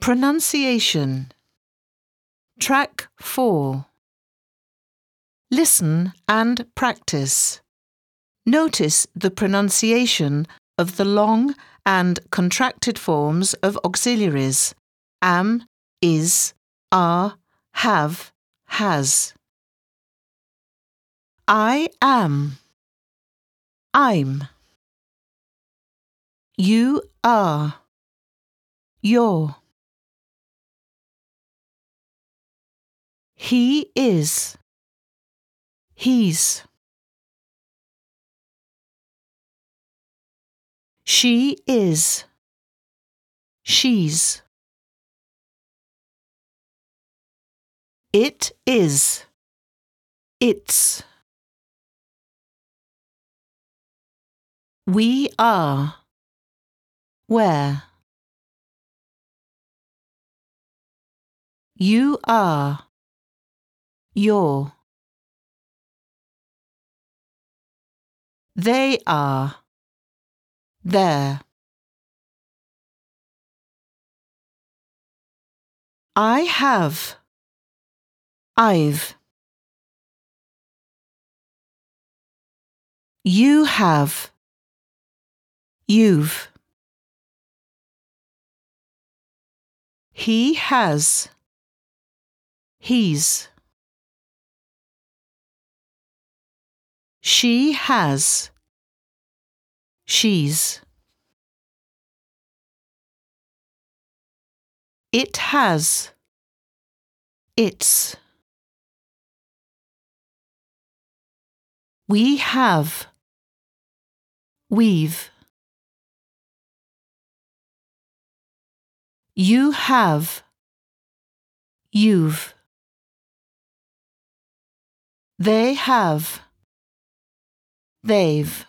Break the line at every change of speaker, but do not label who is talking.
Pronunciation Track 4 Listen and practice. Notice the pronunciation of the long and contracted forms of auxiliaries am, is, are, have, has. I am. I'm. You are. You're. He is. He's. She is. She's. It is. It's. We are. Where? You are. You're. They are. They're. I have. I've. You have. You've. He has. He's. She has. She's. It has. It's. We have. We've. You have. You've. They have. They've.